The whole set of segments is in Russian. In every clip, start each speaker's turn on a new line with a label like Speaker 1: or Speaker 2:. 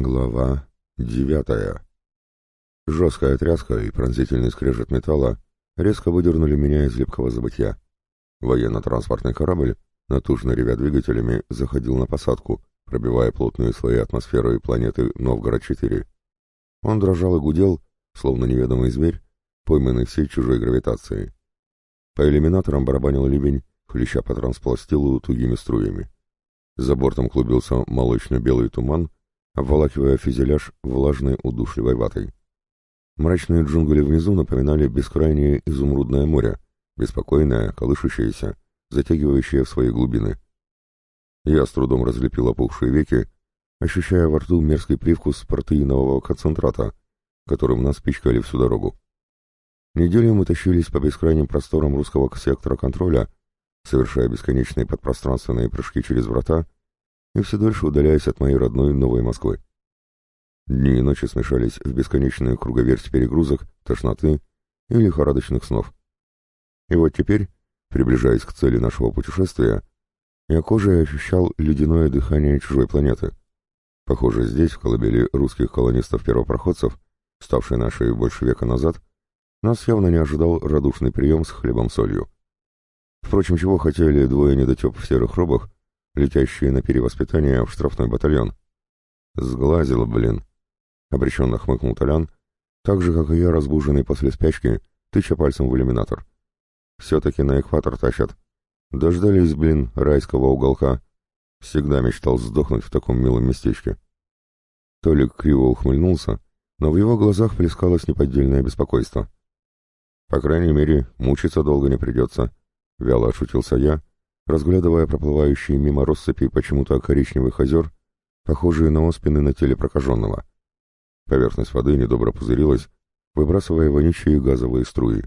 Speaker 1: Глава девятая. Жесткая тряска и пронзительный скрежет металла резко выдернули меня из липкого забытья. Военно-транспортный корабль, натужно ревя двигателями, заходил на посадку, пробивая плотные слои атмосферы и планеты Новгород-4. Он дрожал и гудел, словно неведомый зверь, пойманный всей чужой гравитацией. По иллюминаторам барабанил ливень, хлеща по транспластилу тугими струями. За бортом клубился молочно-белый туман — обволакивая фюзеляж влажной удушливой ватой. Мрачные джунгли внизу напоминали бескрайнее изумрудное море, беспокойное, колышущееся, затягивающее в свои глубины. Я с трудом разлепил опухшие веки, ощущая во рту мерзкий привкус протеинового концентрата, которым нас пичкали всю дорогу. Неделю мы тащились по бескрайним просторам русского сектора контроля, совершая бесконечные подпространственные прыжки через врата и все дальше удаляясь от моей родной Новой Москвы. Дни и ночи смешались в бесконечную круговерть перегрузок, тошноты и лихорадочных снов. И вот теперь, приближаясь к цели нашего путешествия, я кожей ощущал ледяное дыхание чужой планеты. Похоже, здесь, в колыбели русских колонистов-первопроходцев, ставшей нашей больше века назад, нас явно не ожидал радушный прием с хлебом-солью. Впрочем, чего хотели двое недотеп в серых робах, летящие на перевоспитание в штрафной батальон. Сглазило, блин. Обреченно хмыкнул Толян, так же, как и я, разбуженный после спячки, тыча пальцем в иллюминатор. Все-таки на экватор тащат. Дождались, блин, райского уголка. Всегда мечтал сдохнуть в таком милом местечке. Толик криво ухмыльнулся, но в его глазах плескалось неподдельное беспокойство. «По крайней мере, мучиться долго не придется», — вяло отшутился я, разглядывая проплывающие мимо россыпи почему-то коричневых озер, похожие на оспины на теле прокаженного. Поверхность воды недобро пузырилась, выбрасывая вонючие газовые струи.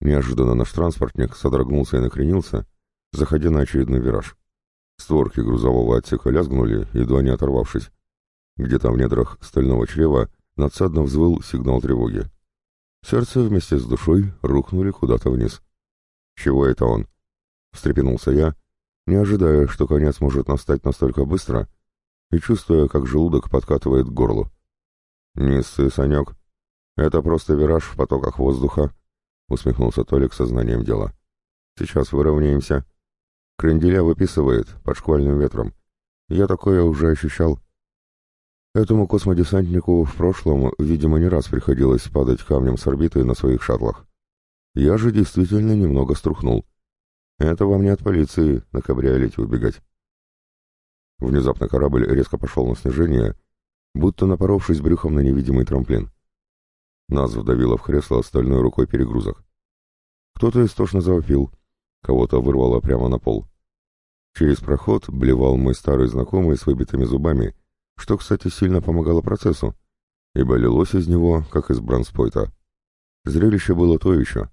Speaker 1: Неожиданно наш транспортник содрогнулся и накренился, заходя на очередной вираж. Створки грузового отсека лязгнули, едва не оторвавшись. Где-то в недрах стального чрева надсадно взвыл сигнал тревоги. Сердце вместе с душой рухнули куда-то вниз. Чего это он? — встрепенулся я, не ожидая, что конец может настать настолько быстро, и чувствуя, как желудок подкатывает к горлу. «Не ссы, Санек. Это просто вираж в потоках воздуха», — усмехнулся Толик со знанием дела. «Сейчас выровняемся. Кренделя выписывает под шквальным ветром. Я такое уже ощущал». Этому космодесантнику в прошлом, видимо, не раз приходилось падать камнем с орбиты на своих шаттлах. Я же действительно немного струхнул. Это вам не от полиции на кабриолете убегать. Внезапно корабль резко пошел на снижение, будто напоровшись брюхом на невидимый трамплин. Нас вдавило в кресло стальной рукой перегрузок. Кто-то истошно завопил, кого-то вырвало прямо на пол. Через проход блевал мой старый знакомый с выбитыми зубами, что, кстати, сильно помогало процессу, и болелось из него, как из бранспойта. Зрелище было то еще.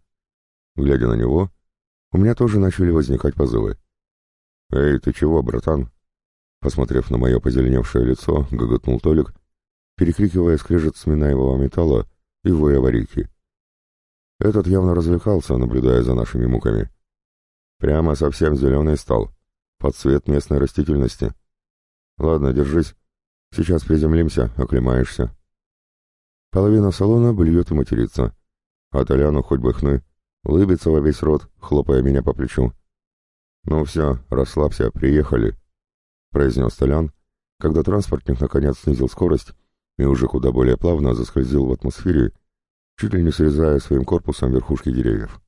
Speaker 1: Глядя на него, у меня тоже начали возникать позывы. «Эй, ты чего, братан?» Посмотрев на мое позеленевшее лицо, гоготнул Толик, перекрикивая скрежет сминаемого металла и воя. Этот явно развлекался, наблюдая за нашими муками. Прямо совсем зеленый стал, под цвет местной растительности. Ладно, держись. Сейчас приземлимся, оклемаешься. Половина салона блюет и матерится. А Толяну хоть бы хны. Улыбится во весь рот, хлопая меня по плечу. «Ну все, расслабься, приехали», — произнес Толян, когда транспортник наконец снизил скорость и уже куда более плавно заскользил в атмосфере, чуть ли не срезая своим корпусом верхушки деревьев.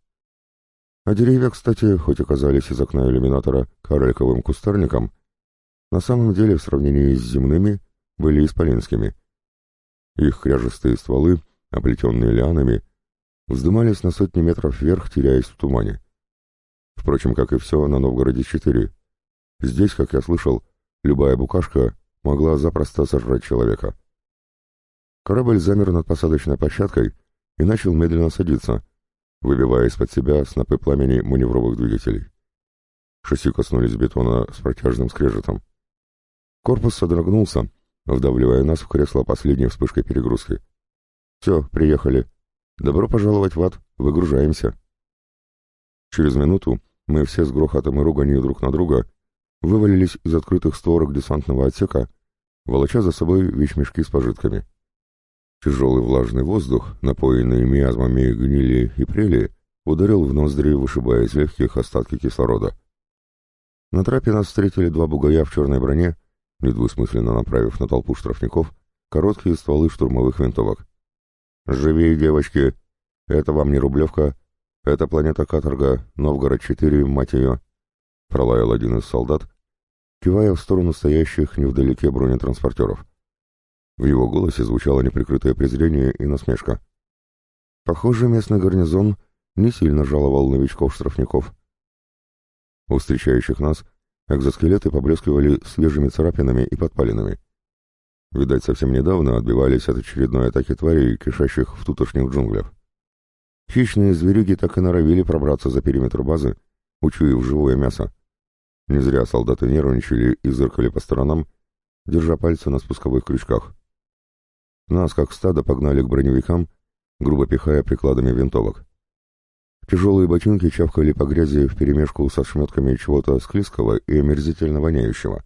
Speaker 1: А деревья, кстати, хоть оказались из окна иллюминатора карликовым кустарником, на самом деле в сравнении с земными были исполинскими. Их кряжестые стволы, оплетенные лианами, вздымались на сотни метров вверх, теряясь в тумане. Впрочем, как и все на Новгороде-4. Здесь, как я слышал, любая букашка могла запросто сожрать человека. Корабль замер над посадочной площадкой и начал медленно садиться, выбивая из-под себя снопы пламени маневровых двигателей. Шасси коснулись бетона с протяжным скрежетом. Корпус содрогнулся, вдавливая нас в кресло последней вспышкой перегрузки. «Все, приехали», «Добро пожаловать в ад! Выгружаемся!» Через минуту мы все с грохотом и руганью друг на друга вывалились из открытых створок десантного отсека, волоча за собой вещмешки с пожитками. Тяжелый влажный воздух, напоенный миазмами гнили и прели, ударил в ноздри, вышибая из легких остатки кислорода. На трапе нас встретили два бугая в черной броне, недвусмысленно направив на толпу штрафников короткие стволы штурмовых винтовок. Живее, девочки! Это вам не Рублевка, это планета Каторга, Новгород-4, мать ее!» — пролаял один из солдат, кивая в сторону стоящих невдалеке бронетранспортеров. В его голосе звучало неприкрытое презрение и насмешка. Похоже, местный гарнизон не сильно жаловал новичков-штрафников. У встречающих нас экзоскелеты поблескивали свежими царапинами и подпалинами — Видать, совсем недавно отбивались от очередной атаки тварей, кишащих в тутошних джунглях. Хищные зверюги так и норовили пробраться за периметр базы, учуяв живое мясо. Не зря солдаты нервничали и зыркали по сторонам, держа пальцы на спусковых крючках. Нас, как стадо, погнали к броневикам, грубо пихая прикладами винтовок. Тяжелые ботинки чавкали по грязи вперемешку со шметками чего-то склизкого и омерзительно воняющего.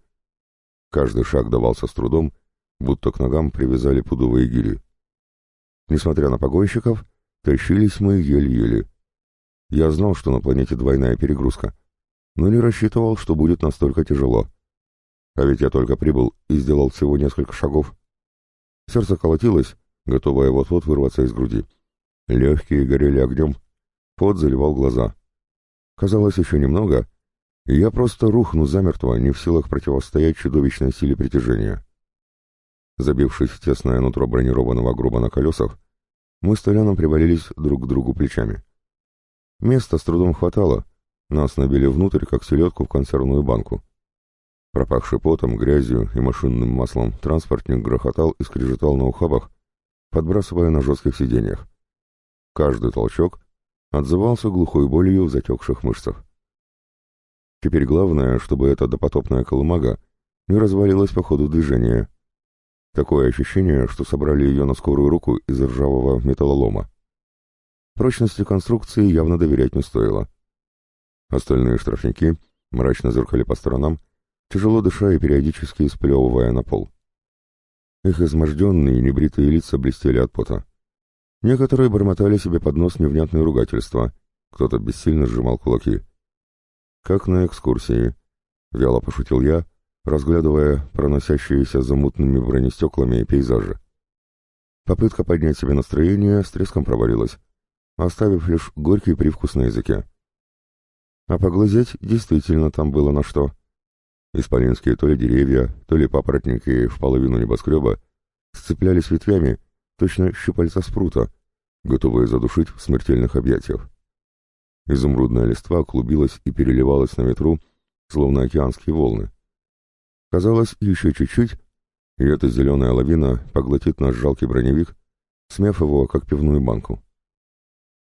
Speaker 1: Каждый шаг давался с трудом — будто к ногам привязали пудовые гири. Несмотря на погойщиков, тащились мы еле-еле. Я знал, что на планете двойная перегрузка, но не рассчитывал, что будет настолько тяжело. А ведь я только прибыл и сделал всего несколько шагов. Сердце колотилось, готовое вот-вот вырваться из груди. Легкие горели огнем, пот заливал глаза. Казалось, еще немного, и я просто рухну замертво, не в силах противостоять чудовищной силе притяжения. Забившись в тесное нутро бронированного гроба на колесах, мы с Толяном привалились друг к другу плечами. Места с трудом хватало, нас набили внутрь, как селедку в консервную банку. Пропахший потом, грязью и машинным маслом транспортник грохотал и скрежетал на ухабах, подбрасывая на жестких сиденьях. Каждый толчок отзывался глухой болью в затекших мышцах. Теперь главное, чтобы эта допотопная колымага не развалилась по ходу движения — Такое ощущение, что собрали ее на скорую руку из ржавого металлолома. Прочности конструкции явно доверять не стоило. Остальные штрафники мрачно зыркали по сторонам, тяжело дыша и периодически сплевывая на пол. Их изможденные небритые лица блестели от пота. Некоторые бормотали себе под нос невнятные ругательства, кто-то бессильно сжимал кулаки. «Как на экскурсии», — вяло пошутил я, разглядывая проносящиеся за мутными бронестеклами пейзажи. Попытка поднять себе настроение с треском провалилась, оставив лишь горький привкус на языке. А поглазеть действительно там было на что. Исполинские то ли деревья, то ли папоротники в половину небоскреба сцеплялись ветвями, точно щупальца спрута, готовые задушить в смертельных объятиях. Изумрудная листва клубилась и переливалась на ветру, словно океанские волны. Казалось, еще чуть-чуть, и эта зеленая лавина поглотит наш жалкий броневик, смяв его, как пивную банку.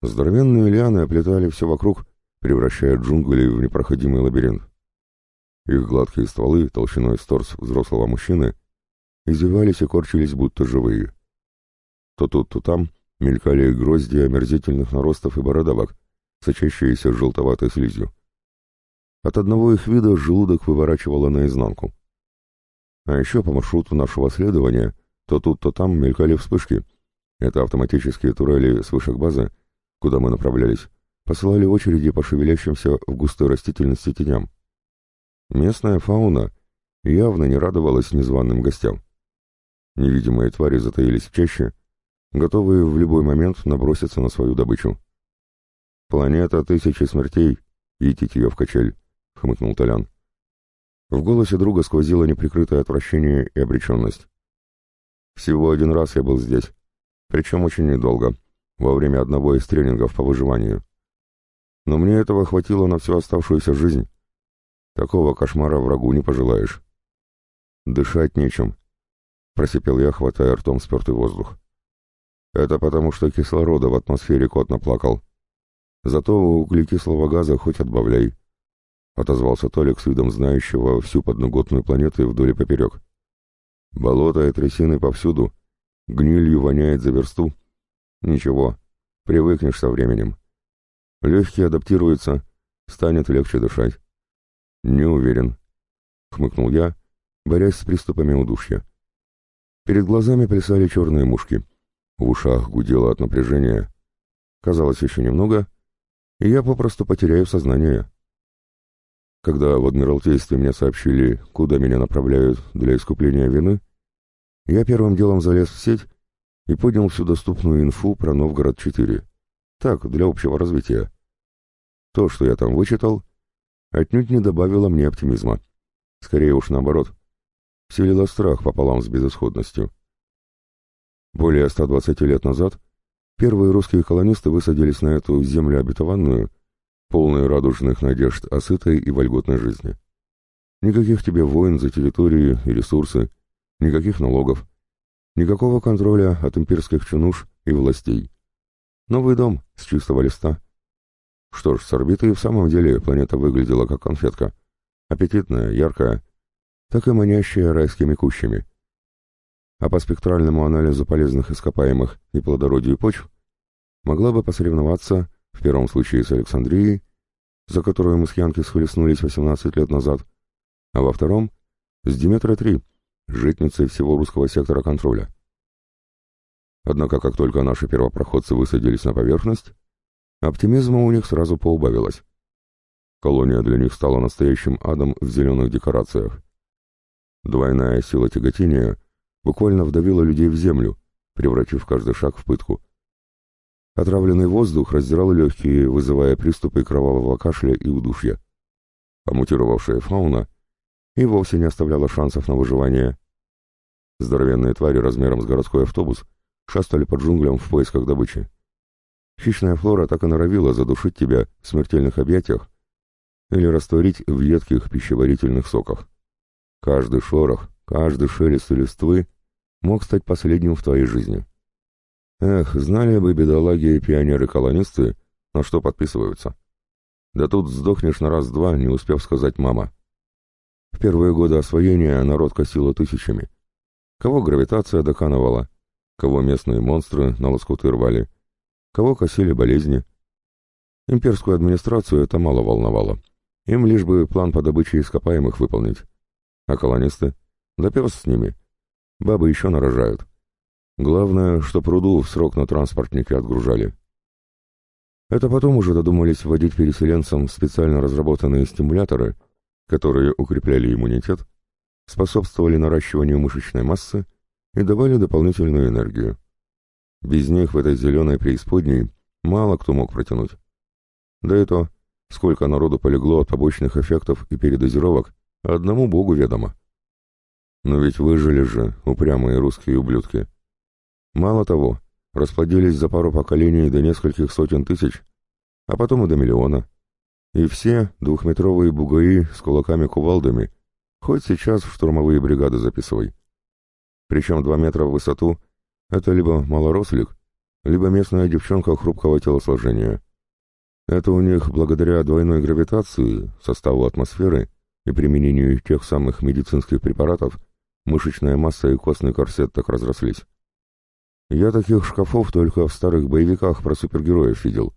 Speaker 1: Здоровенные лианы оплетали все вокруг, превращая джунгли в непроходимый лабиринт. Их гладкие стволы, толщиной с торс взрослого мужчины, извивались и корчились, будто живые. То тут, то там мелькали грозди омерзительных наростов и бородавок, сочащиеся желтоватой слизью. От одного их вида желудок выворачивало наизнанку. А еще по маршруту нашего следования то тут, то там мелькали вспышки. Это автоматические турели с вышек базы, куда мы направлялись, посылали очереди по шевелящимся в густой растительности теням. Местная фауна явно не радовалась незваным гостям. Невидимые твари затаились чаще, готовые в любой момент наброситься на свою добычу. «Планета тысячи смертей, идите ее в качель», — хмыкнул Толян. В голосе друга сквозило неприкрытое отвращение и обреченность. «Всего один раз я был здесь, причем очень недолго, во время одного из тренингов по выживанию. Но мне этого хватило на всю оставшуюся жизнь. Такого кошмара врагу не пожелаешь». «Дышать нечем», — просипел я, хватая ртом спертый воздух. «Это потому, что кислорода в атмосфере кот наплакал. Зато углекислого газа хоть отбавляй». — отозвался Толик с видом знающего всю подноготную планету вдоль и поперек. «Болото и трясины повсюду. Гнилью воняет за версту. Ничего, привыкнешь со временем. Легкие адаптируются, станет легче дышать». «Не уверен», — хмыкнул я, борясь с приступами удушья. Перед глазами плясали черные мушки. В ушах гудело от напряжения. Казалось, еще немного, и я попросту потеряю сознание. Когда в Адмиралтействе мне сообщили, куда меня направляют для искупления вины, я первым делом залез в сеть и поднял всю доступную инфу про Новгород-4. Так, для общего развития. То, что я там вычитал, отнюдь не добавило мне оптимизма. Скорее уж наоборот. Вселило страх пополам с безысходностью. Более 120 лет назад первые русские колонисты высадились на эту землю обетованную полной радужных надежд о сытой и вольготной жизни. Никаких тебе войн за территорию и ресурсы, никаких налогов, никакого контроля от имперских чинуш и властей. Новый дом с чистого листа. Что ж, с орбиты в самом деле планета выглядела как конфетка. Аппетитная, яркая, так и манящая райскими кущами. А по спектральному анализу полезных ископаемых и плодородию почв могла бы посоревноваться в первом случае с Александрией, за которую мы с Янки схлестнулись 18 лет назад, а во втором — с Диметра-3, житницей всего русского сектора контроля. Однако, как только наши первопроходцы высадились на поверхность, оптимизма у них сразу поубавилось. Колония для них стала настоящим адом в зеленых декорациях. Двойная сила тяготения буквально вдавила людей в землю, превратив каждый шаг в пытку. Отравленный воздух раздирал легкие, вызывая приступы кровавого кашля и удушья. А мутировавшая фауна и вовсе не оставляла шансов на выживание. Здоровенные твари размером с городской автобус шастали по джунглям в поисках добычи. Хищная флора так и норовила задушить тебя в смертельных объятиях или растворить в едких пищеварительных соках. Каждый шорох, каждый шелест листвы мог стать последним в твоей жизни. Эх, знали бы бедолаги и пионеры-колонисты, на что подписываются. Да тут сдохнешь на раз-два, не успев сказать «мама». В первые годы освоения народ косило тысячами. Кого гравитация доканывала, кого местные монстры на лоскуты рвали, кого косили болезни. Имперскую администрацию это мало волновало. Им лишь бы план по добыче ископаемых выполнить. А колонисты? Да пес с ними. Бабы еще нарожают. Главное, что пруду в срок на транспортнике отгружали. Это потом уже додумались вводить переселенцам специально разработанные стимуляторы, которые укрепляли иммунитет, способствовали наращиванию мышечной массы и давали дополнительную энергию. Без них в этой зеленой преисподней мало кто мог протянуть. Да и то, сколько народу полегло от побочных эффектов и передозировок, одному богу ведомо. Но ведь выжили же упрямые русские ублюдки. Мало того, расплодились за пару поколений до нескольких сотен тысяч, а потом и до миллиона. И все двухметровые бугаи с кулаками-кувалдами, хоть сейчас в штурмовые бригады записывай. Причем два метра в высоту — это либо малорослик, либо местная девчонка хрупкого телосложения. Это у них благодаря двойной гравитации, составу атмосферы и применению тех самых медицинских препаратов мышечная масса и костный корсет так разрослись. Я таких шкафов только в старых боевиках про супергероев видел.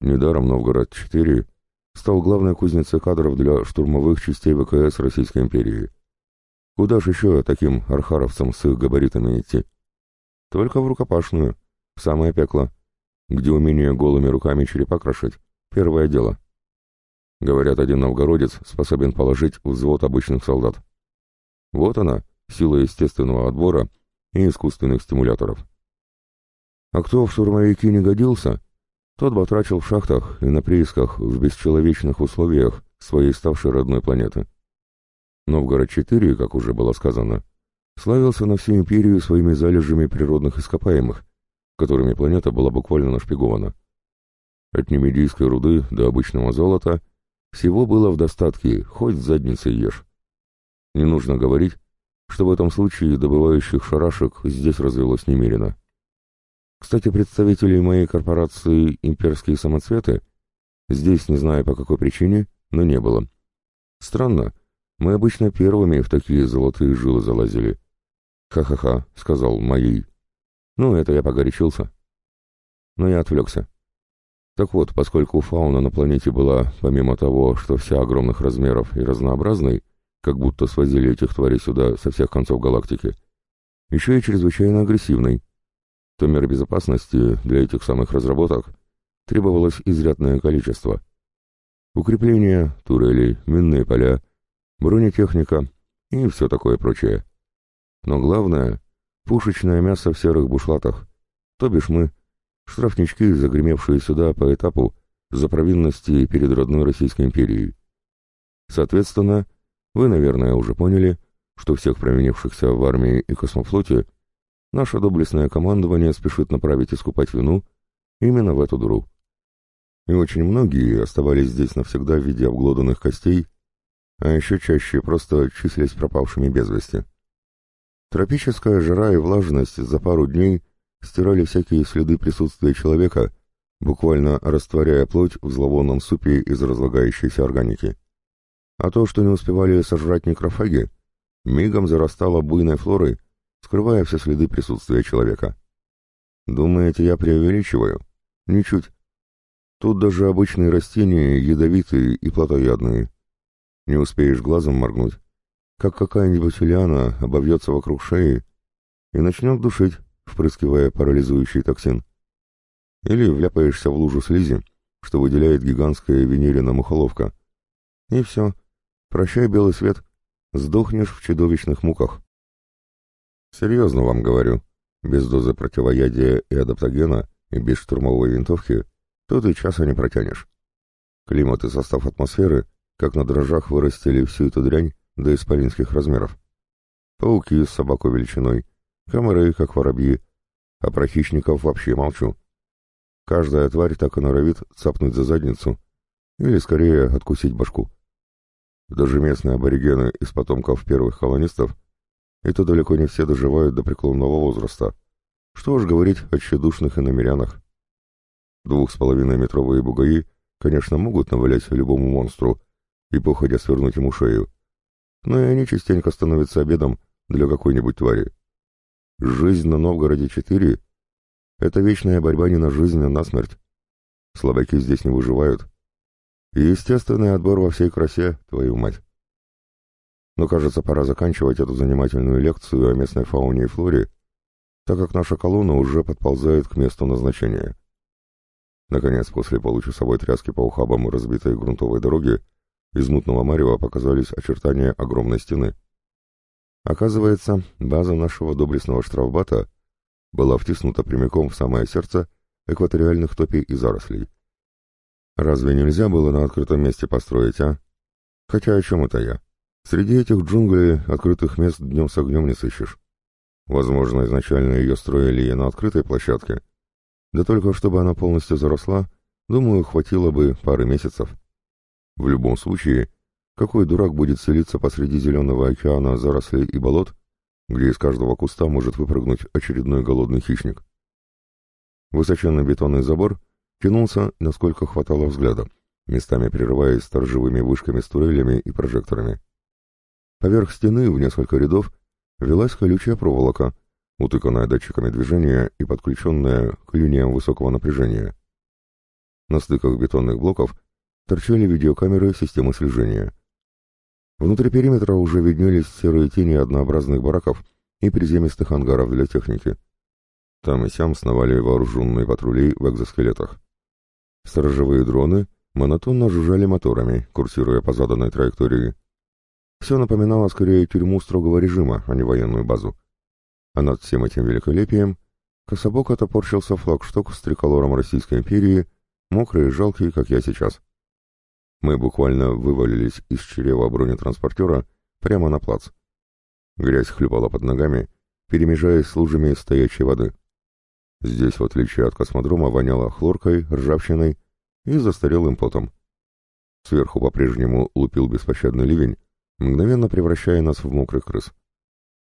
Speaker 1: Недаром Новгород-4 стал главной кузницей кадров для штурмовых частей ВКС Российской империи. Куда же еще таким архаровцам с их габаритами идти? Только в рукопашную, в самое пекло, где умение голыми руками черепа крошить — первое дело. Говорят, один новгородец способен положить взвод обычных солдат. Вот она, сила естественного отбора — и искусственных стимуляторов. А кто в штурмовики не годился, тот батрачил в шахтах и на приисках в бесчеловечных условиях своей ставшей родной планеты. Новгород-4, как уже было сказано, славился на всю империю своими залежами природных ископаемых, которыми планета была буквально нашпигована. От немедийской руды до обычного золота всего было в достатке, хоть задницей ешь. Не нужно говорить, что в этом случае добывающих шарашек здесь развелось немерено. Кстати, представители моей корпорации «Имперские самоцветы» здесь, не знаю по какой причине, но не было. Странно, мы обычно первыми в такие золотые жилы залазили. «Ха-ха-ха», — сказал моей. Ну, это я погорячился. Но я отвлекся. Так вот, поскольку фауна на планете была, помимо того, что вся огромных размеров и разнообразной, как будто свозили этих тварей сюда со всех концов галактики. Еще и чрезвычайно агрессивный. То мер безопасности для этих самых разработок требовалось изрядное количество. Укрепления, турели, минные поля, бронетехника и все такое прочее. Но главное — пушечное мясо в серых бушлатах, то бишь мы, штрафнички, загремевшие сюда по этапу за провинности перед родной Российской империей. Соответственно, — вы, наверное, уже поняли, что всех променившихся в армии и космофлоте наше доблестное командование спешит направить искупать вину именно в эту дыру. И очень многие оставались здесь навсегда в виде обглоданных костей, а еще чаще просто числились пропавшими без вести. Тропическая жара и влажность за пару дней стирали всякие следы присутствия человека, буквально растворяя плоть в зловонном супе из разлагающейся органики. А то, что не успевали сожрать некрофаги, мигом зарастало буйной флорой, скрывая все следы присутствия человека. Думаете, я преувеличиваю? Ничуть. Тут даже обычные растения ядовитые и плотоядные. Не успеешь глазом моргнуть, как какая-нибудь лиана обовьется вокруг шеи и начнет душить, впрыскивая парализующий токсин. Или вляпаешься в лужу слизи, что выделяет гигантская венерина мухоловка. И все — Прощай, белый свет, сдохнешь в чудовищных муках. Серьезно вам говорю, без дозы противоядия и адаптогена и без штурмовой винтовки тут и часа не протянешь. Климат и состав атмосферы, как на дрожжах, вырастили всю эту дрянь до исполинских размеров. Пауки с собаку величиной, комары, как воробьи, а про хищников вообще молчу. Каждая тварь так и норовит цапнуть за задницу, или скорее откусить башку. Даже местные аборигены из потомков первых колонистов, и то далеко не все доживают до преклонного возраста. Что уж говорить о тщедушных иномерянах. Двух с половиной метровые бугаи, конечно, могут навалять любому монстру и походя свернуть ему шею, но и они частенько становятся обедом для какой-нибудь твари. Жизнь на Новгороде-4 — это вечная борьба не на жизнь, а на смерть. Слабаки здесь не выживают. И естественный отбор во всей красе, твою мать. Но, кажется, пора заканчивать эту занимательную лекцию о местной фауне и флоре, так как наша колонна уже подползает к месту назначения. Наконец, после получасовой тряски по ухабам разбитой грунтовой дороги, из мутного марева показались очертания огромной стены. Оказывается, база нашего доблестного штрафбата была втиснута прямиком в самое сердце экваториальных топей и зарослей. Разве нельзя было на открытом месте построить, а? Хотя о чем это я? Среди этих джунглей открытых мест днем с огнем не сыщешь. Возможно, изначально ее строили и на открытой площадке. Да только чтобы она полностью заросла, думаю, хватило бы пары месяцев. В любом случае, какой дурак будет селиться посреди зеленого океана зарослей и болот, где из каждого куста может выпрыгнуть очередной голодный хищник? Высоченный бетонный забор — кинулся, насколько хватало взгляда, местами прерываясь торжевыми вышками с турелями и прожекторами. Поверх стены в несколько рядов велась колючая проволока, утыканная датчиками движения и подключенная к линиям высокого напряжения. На стыках бетонных блоков торчали видеокамеры системы слежения. Внутри периметра уже виднелись серые тени однообразных бараков и приземистых ангаров для техники. Там и сям сновали вооруженные патрули в экзоскелетах. Сторожевые дроны монотонно жужжали моторами, курсируя по заданной траектории. Все напоминало скорее тюрьму строгого режима, а не военную базу. А над всем этим великолепием кособоко топорщился флагшток с триколором Российской империи, мокрый и жалкий, как я сейчас. Мы буквально вывалились из чрева бронетранспортера прямо на плац. Грязь хлюпала под ногами, перемежаясь с лужами стоячей воды. Здесь, в отличие от космодрома, воняло хлоркой, ржавчиной и застарелым потом. Сверху по-прежнему лупил беспощадный ливень, мгновенно превращая нас в мокрых крыс.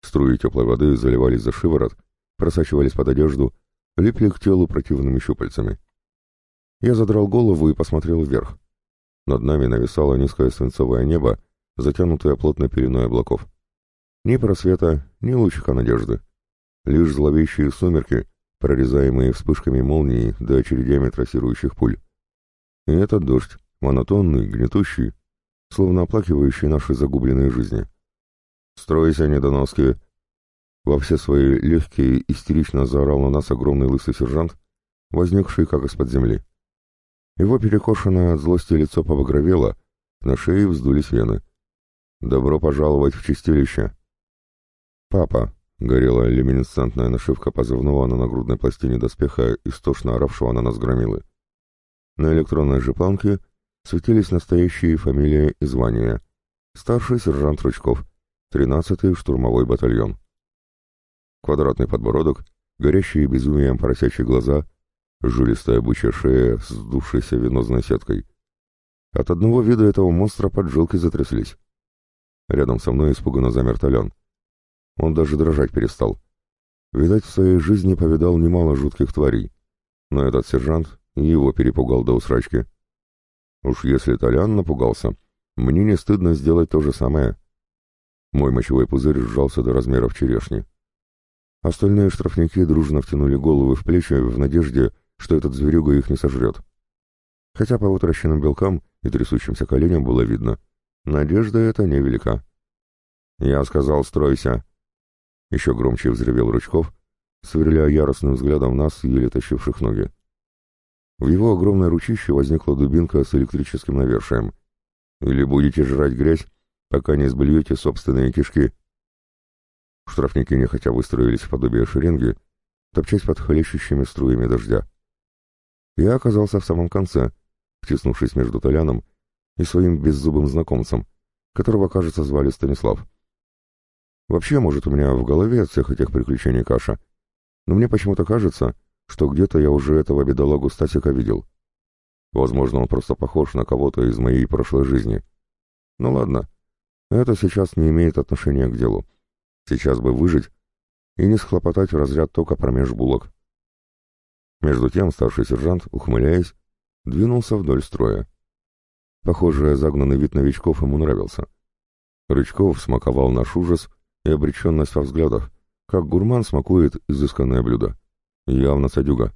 Speaker 1: Струи теплой воды заливались за шиворот, просачивались под одежду, липли к телу противными щупальцами. Я задрал голову и посмотрел вверх. Над нами нависало низкое свинцовое небо, затянутое плотно пеленой облаков. Ни просвета, ни лучика надежды. Лишь зловещие сумерки — прорезаемые вспышками молнии до очередями трассирующих пуль. И этот дождь, монотонный, гнетущий, словно оплакивающий наши загубленные жизни. «Стройся, недоноски!» Во все свои легкие истерично заорал на нас огромный лысый сержант, возникший как из-под земли. Его перекошенное от злости лицо побагровело, на шее вздулись вены. «Добро пожаловать в чистилище!» «Папа!» Горела люминесцентная нашивка позывного на нагрудной пластине доспеха, истошно оравшего на нас громилы. На электронной же планке светились настоящие фамилии и звания. Старший сержант Ручков, 13-й штурмовой батальон. Квадратный подбородок, горящие безумием поросячьи глаза, жилистая бычья шея с сдувшейся венозной сеткой. От одного вида этого монстра поджилки затряслись. Рядом со мной испуганно замер Толян. Он даже дрожать перестал. Видать, в своей жизни повидал немало жутких тварей. Но этот сержант его перепугал до усрачки. Уж если Толян напугался, мне не стыдно сделать то же самое. Мой мочевой пузырь сжался до размеров черешни. Остальные штрафники дружно втянули головы в плечи в надежде, что этот зверюга их не сожрет. Хотя по утращенным белкам и трясущимся коленям было видно, надежда эта невелика. «Я сказал, стройся!» Еще громче взревел Рычков, сверляя яростным взглядом нас, еле тащивших ноги. В его огромной ручище возникла дубинка с электрическим навершием. «Или будете жрать грязь, пока не сблюете собственные кишки». Штрафники нехотя выстроились в подобие шеренги, топчась под хлещущими струями дождя. Я оказался в самом конце, втиснувшись между Толяном и своим беззубым знакомцем, которого, кажется, звали Станислав. Вообще, может, у меня в голове от всех этих приключений каша. Но мне почему-то кажется, что где-то я уже этого бедолагу Стасика видел. Возможно, он просто похож на кого-то из моей прошлой жизни. Ну ладно, это сейчас не имеет отношения к делу. Сейчас бы выжить и не схлопотать разряд тока промеж булок. Между тем старший сержант, ухмыляясь, двинулся вдоль строя. Похоже, загнанный вид новичков ему нравился. Рычков смаковал наш ужас — и обреченность во взглядах, как гурман смакует изысканное блюдо. Явно садюга.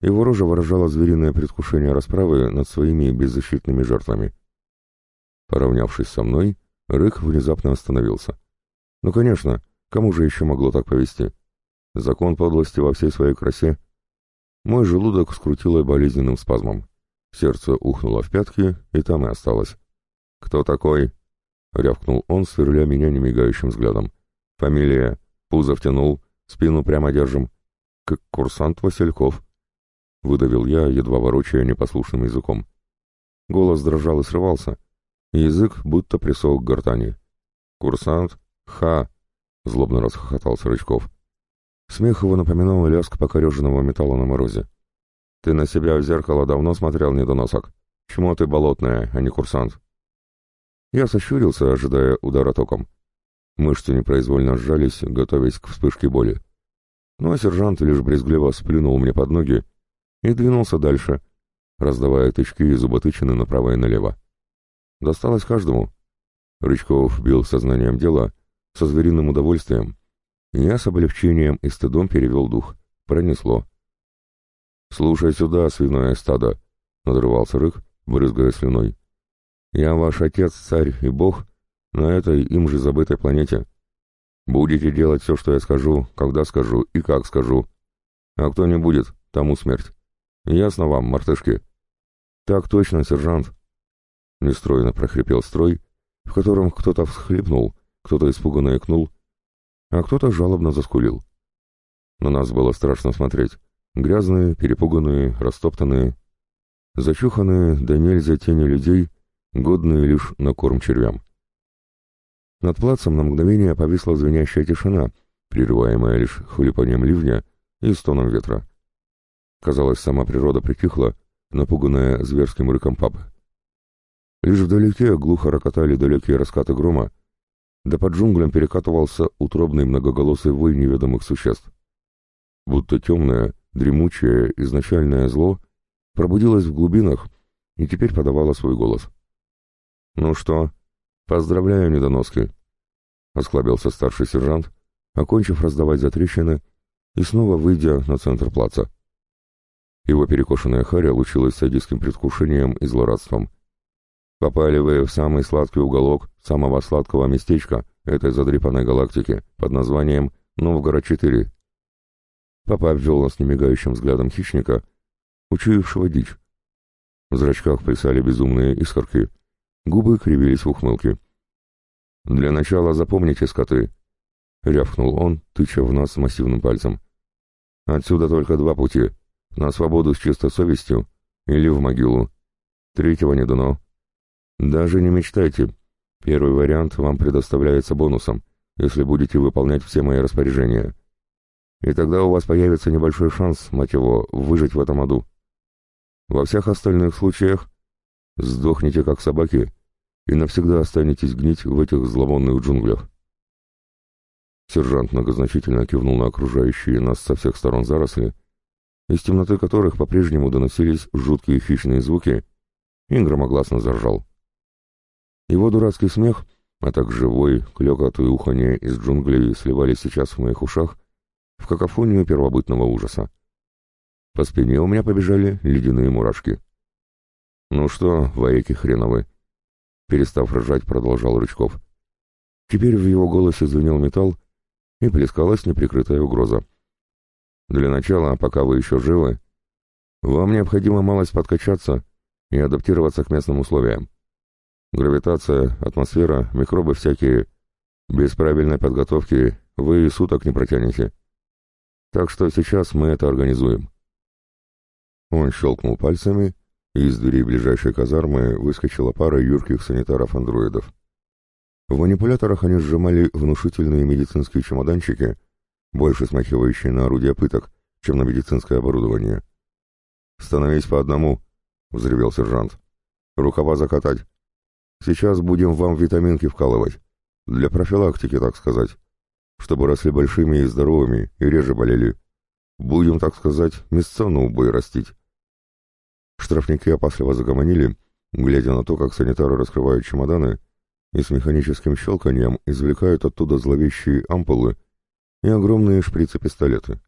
Speaker 1: Его рожа выражала звериное предвкушение расправы над своими беззащитными жертвами. Поравнявшись со мной, Рых внезапно остановился. Ну, конечно, кому же еще могло так повести? Закон подлости во всей своей красе. Мой желудок скрутило болезненным спазмом. Сердце ухнуло в пятки, и там и осталось. «Кто такой?» — рявкнул он, сверля меня немигающим взглядом. «Фамилия. Пузо втянул. Спину прямо держим. Как курсант Васильков». Выдавил я, едва ворочая непослушным языком. Голос дрожал и срывался. Язык будто присох к гортани. «Курсант? Ха!» — злобно расхохотался Рычков. Смех его напоминал лязг покореженного металла на морозе. «Ты на себя в зеркало давно смотрел, недоносок? Чмо ты болотная, а не курсант?» Я сощурился, ожидая удара током. Мышцы непроизвольно сжались, готовясь к вспышке боли. Но сержант лишь брезгливо сплюнул мне под ноги и двинулся дальше, раздавая тычки и зуботычины направо и налево. Досталось каждому. Рычков бил сознанием дела, со звериным удовольствием. Я с облегчением и стыдом перевел дух. Пронесло. «Слушай сюда, свиное стадо!» — надрывался рык, брызгая слюной. Я ваш отец, царь и бог на этой им же забытой планете. Будете делать все, что я скажу, когда скажу и как скажу. А кто не будет, тому смерть. Ясно вам, мартышки? Так точно, сержант. Нестройно прохрипел строй, в котором кто-то всхлипнул, кто-то испуганно икнул, а кто-то жалобно заскулил. На нас было страшно смотреть. Грязные, перепуганные, растоптанные, зачуханные, да нельзя тени людей — годную лишь на корм червям. Над плацем на мгновение повисла звенящая тишина, прерываемая лишь хлюпанием ливня и стоном ветра. Казалось, сама природа притихла, напуганная зверским рыком папы. Лишь вдалеке глухо рокотали далекие раскаты грома, да под джунглям перекатывался утробный многоголосый вой неведомых существ. Будто темное, дремучее, изначальное зло пробудилось в глубинах и теперь подавало свой голос. «Ну что, поздравляю, недоноски!» — осклабился старший сержант, окончив раздавать затрещины и снова выйдя на центр плаца. Его перекошенная харя лучилась садистским предвкушением и злорадством. «Попали вы в самый сладкий уголок самого сладкого местечка этой задрипанной галактики под названием Новгород-4». Папа обвел нас немигающим взглядом хищника, учуявшего дичь. В зрачках плясали безумные искорки, Губы кривились в ухмылке. «Для начала запомните, скоты!» — рявкнул он, тыча в нас массивным пальцем. «Отсюда только два пути — на свободу с чистой совестью или в могилу. Третьего не дано. Даже не мечтайте. Первый вариант вам предоставляется бонусом, если будете выполнять все мои распоряжения. И тогда у вас появится небольшой шанс, мать его, выжить в этом аду. Во всех остальных случаях сдохните как собаки и навсегда останетесь гнить в этих зловонных джунглях. Сержант многозначительно кивнул на окружающие нас со всех сторон заросли, из темноты которых по-прежнему доносились жуткие хищные звуки, и громогласно заржал. Его дурацкий смех, а также вой, клекот и уханье из джунглей сливались сейчас в моих ушах в какофонию первобытного ужаса. По спине у меня побежали ледяные мурашки. «Ну что, вояки хреновы!» перестав ржать, продолжал Рычков. Теперь в его голосе звенел металл, и плескалась неприкрытая угроза. Для начала, пока вы еще живы, вам необходимо малость подкачаться и адаптироваться к местным условиям. Гравитация, атмосфера, микробы всякие. Без правильной подготовки вы и суток не протянете. Так что сейчас мы это организуем. Он щелкнул пальцами, из дверей ближайшей казармы выскочила пара юрких санитаров-андроидов. В манипуляторах они сжимали внушительные медицинские чемоданчики, больше смахивающие на орудия пыток, чем на медицинское оборудование. «Становись по одному!» — взревел сержант. «Рукава закатать! Сейчас будем вам витаминки вкалывать. Для профилактики, так сказать. Чтобы росли большими и здоровыми, и реже болели. Будем, так сказать, мясцо на убой растить. Штрафники опасливо загомонили, глядя на то, как санитары раскрывают чемоданы и с механическим щелканием извлекают оттуда зловещие ампулы и огромные шприцы-пистолеты.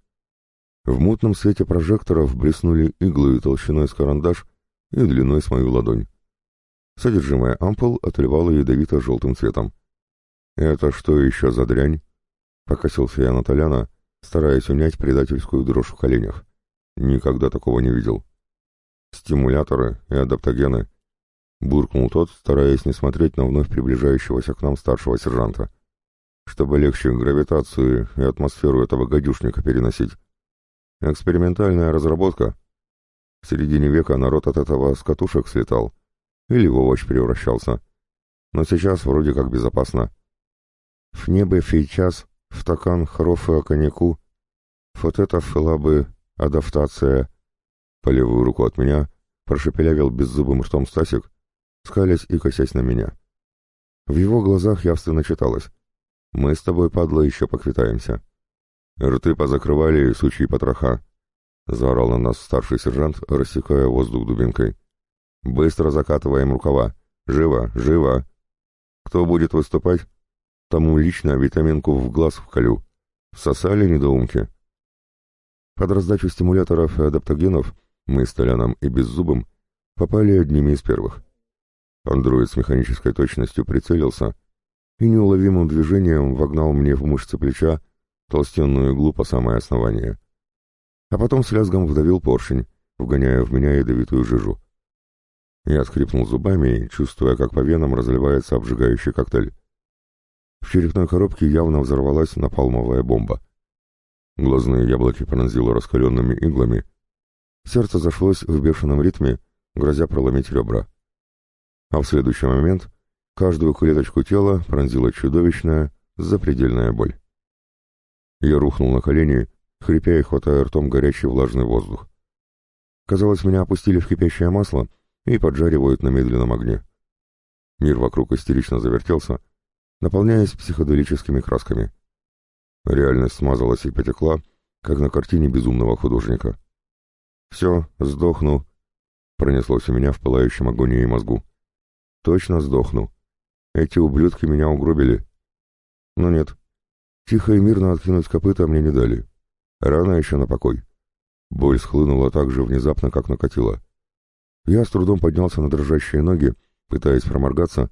Speaker 1: В мутном свете прожекторов блеснули иглы толщиной с карандаш и длиной с мою ладонь. Содержимое ампул отливало ядовито-желтым цветом. «Это что еще за дрянь?» — покосился я на Толяна, стараясь унять предательскую дрожь в коленях. «Никогда такого не видел» стимуляторы и адаптогены», — буркнул тот, стараясь не смотреть на вновь приближающегося к нам старшего сержанта, чтобы легче гравитацию и атмосферу этого гадюшника переносить. Экспериментальная разработка. В середине века народ от этого с катушек слетал или в овощ превращался. Но сейчас вроде как безопасно. В небе фейчас, в такан хрофы коньяку, вот это была бы адаптация, по левую руку от меня прошепелявил беззубым ртом Стасик, скалясь и косясь на меня. В его глазах явственно читалось. «Мы с тобой, падла, еще поквитаемся». «Рты позакрывали, сучьи потроха», — заорал на нас старший сержант, рассекая воздух дубинкой. «Быстро закатываем рукава. Живо, живо! Кто будет выступать, тому лично витаминку в глаз вколю. Сосали недоумки». Под раздачу стимуляторов и адаптогенов — мы с Толяном и Беззубым попали одними из первых. Андроид с механической точностью прицелился и неуловимым движением вогнал мне в мышцы плеча толстенную иглу по самое основание. А потом с лязгом вдавил поршень, вгоняя в меня ядовитую жижу. Я скрипнул зубами, чувствуя, как по венам разливается обжигающий коктейль. В черепной коробке явно взорвалась напалмовая бомба. Глазные яблоки пронзило раскаленными иглами — Сердце зашлось в бешеном ритме, грозя проломить ребра. А в следующий момент каждую клеточку тела пронзила чудовищная, запредельная боль. Я рухнул на колени, хрипя и хватая ртом горячий влажный воздух. Казалось, меня опустили в кипящее масло и поджаривают на медленном огне. Мир вокруг истерично завертелся, наполняясь психоделическими красками. Реальность смазалась и потекла, как на картине безумного художника. Все, сдохну. Пронеслось у меня в пылающем агонии мозгу. Точно сдохну. Эти ублюдки меня угробили. Но нет. Тихо и мирно откинуть копыта мне не дали. Рано еще на покой. Боль схлынула так же внезапно, как накатила. Я с трудом поднялся на дрожащие ноги, пытаясь проморгаться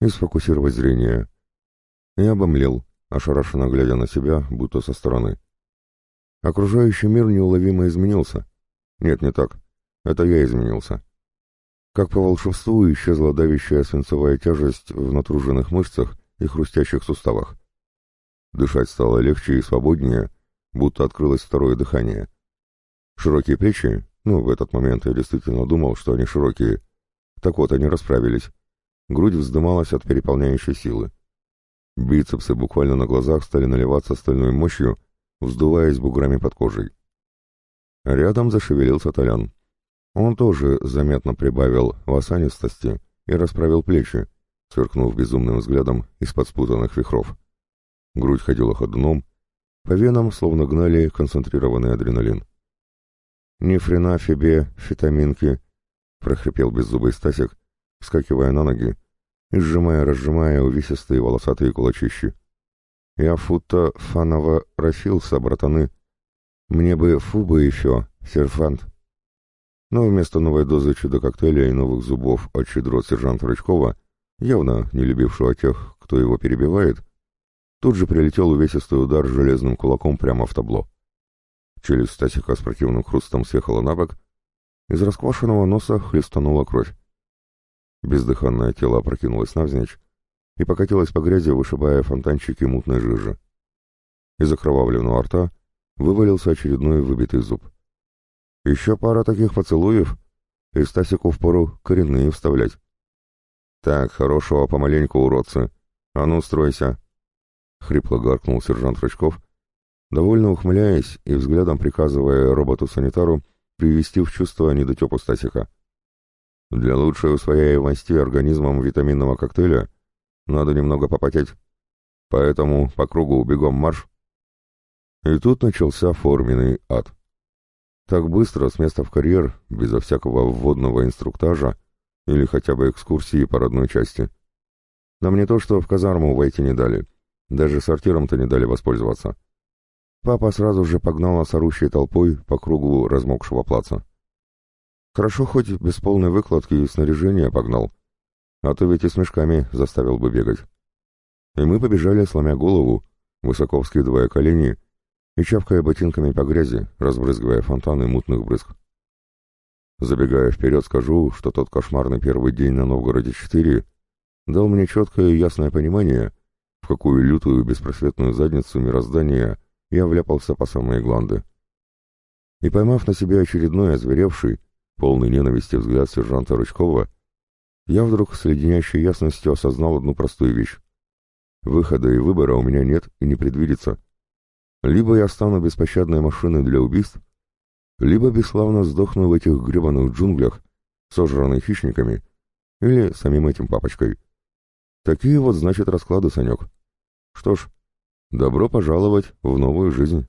Speaker 1: и сфокусировать зрение. Я обомлел, ошарашенно глядя на себя, будто со стороны. Окружающий мир неуловимо изменился. Нет, не так. Это я изменился. Как по волшебству исчезла давящая свинцовая тяжесть в натруженных мышцах и хрустящих суставах. Дышать стало легче и свободнее, будто открылось второе дыхание. Широкие плечи, ну, в этот момент я действительно думал, что они широкие, так вот, они расправились. Грудь вздымалась от переполняющей силы. Бицепсы буквально на глазах стали наливаться стальной мощью, вздуваясь буграми под кожей. Рядом зашевелился Толян. Он тоже заметно прибавил лосанистости и расправил плечи, сверкнув безумным взглядом из-под спутанных вихров. Грудь ходила ходуном, по венам словно гнали концентрированный адреналин. «Ни хрена фибе, фитаминки!» — прохрипел беззубый Стасик, вскакивая на ноги и сжимая-разжимая увесистые волосатые кулачищи. «Я фута фаново росился, братаны!» Мне бы фу еще, серфант. Но вместо новой дозы чудо-коктейля и новых зубов от щедрот сержанта Рычкова, явно не любившего тех, кто его перебивает, тут же прилетел увесистый удар железным кулаком прямо в табло. Челюсть Стасика с противным хрустом съехала на бок, из расквашенного носа хлестанула кровь. Бездыханное тело опрокинулось навзничь и покатилось по грязи, вышибая фонтанчики мутной жижи. Из окровавленного рта вывалился очередной выбитый зуб. Еще пара таких поцелуев, и Стасику впору коренные вставлять. «Так, хорошего помаленьку, уродцы! А ну, стройся!» Хрипло гаркнул сержант Рычков, довольно ухмыляясь и взглядом приказывая роботу-санитару привести в чувство недотепу Стасика. «Для лучшей усвояемости организмом витаминного коктейля надо немного попотеть, поэтому по кругу бегом марш!» И тут начался форменный ад. Так быстро с места в карьер, безо всякого вводного инструктажа или хотя бы экскурсии по родной части. Нам не то, что в казарму войти не дали, даже сортиром-то не дали воспользоваться. Папа сразу же погнал нас орущей толпой по кругу размокшего плаца. Хорошо хоть без полной выкладки и снаряжения погнал, а то ведь и с мешками заставил бы бегать. И мы побежали, сломя голову, высоко вскидывая колени — и чавкая ботинками по грязи, разбрызгивая фонтаны мутных брызг. Забегая вперед, скажу, что тот кошмарный первый день на Новгороде-4 дал мне четкое и ясное понимание, в какую лютую беспросветную задницу мироздания я вляпался по самые гланды. И поймав на себе очередной озверевший, полный ненависти взгляд сержанта Рычкова, я вдруг с леденящей ясностью осознал одну простую вещь. Выхода и выбора у меня нет и не предвидится. Либо я стану беспощадной машиной для убийств, либо бесславно сдохну в этих гребаных джунглях, сожранных хищниками, или самим этим папочкой. Такие вот, значит, расклады, Санек. Что ж, добро пожаловать в новую жизнь.